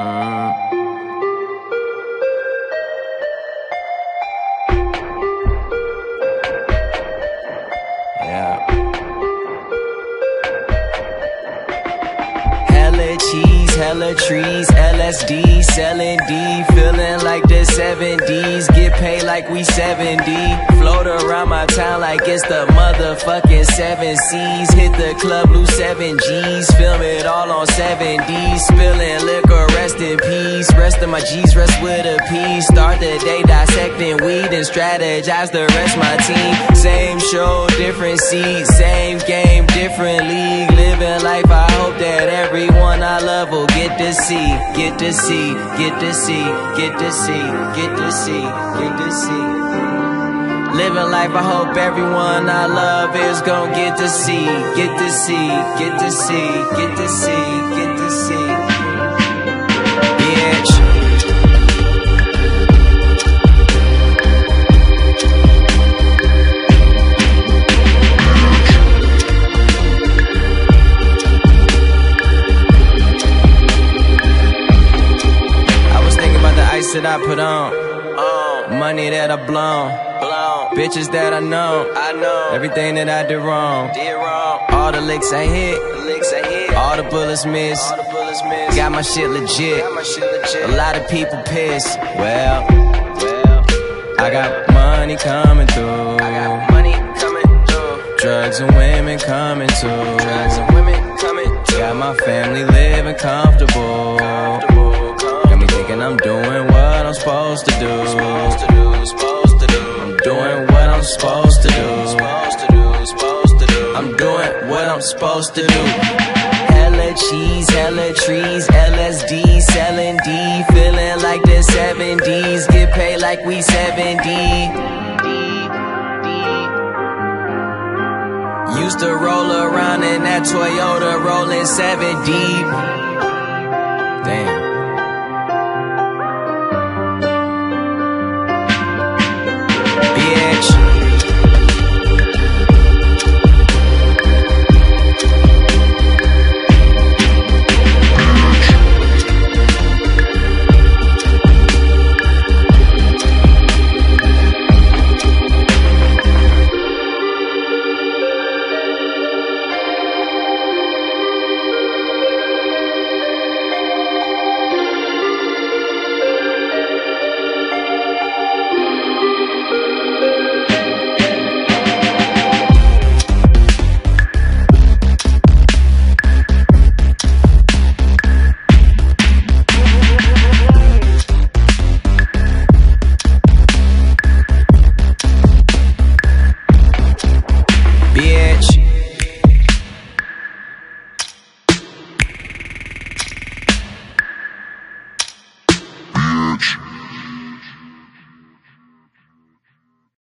嗯 hella trees, LSD, selling D, feeling like the 70s, get paid like we 70. Float around my town like it's the motherfucking seven C's. Hit the club, lose seven G's, film it all on 7D, spilling liquor, rest in peace. Rest of my G's, rest with a P. Start the day dissecting weed and strategize the rest my team. Same show, different seat, same game, different league. Living life, I hope that everyone Will get to see, get to see, get to see, get to see, get to see, get to see. Living life, I hope everyone I love is gon' get to see, get to see, get to see, get to see, get to see. I put on, um, money that I blown, bitches that I know, I know, everything that I did wrong, did wrong, all the licks I hit, licks I hit, all the bullets missed, all the bullets missed, got my shit legit, got my shit legit. A lot of people pissed. Well, well, I got money coming through, I got money coming through, drugs and women coming too, drugs and women coming too. Got my family living comfortable. Supposed to do. Supposed to do, supposed to do. I'm doing what I'm supposed to do. Supposed to do, supposed to do. I'm doing what I'm supposed to do. Hella cheese, hella trees, LSD, selling D, feeling like the 70s, get paid like we 70. Used to roll around in that Toyota rolling 7 deep. Damn. Bitch. bitch.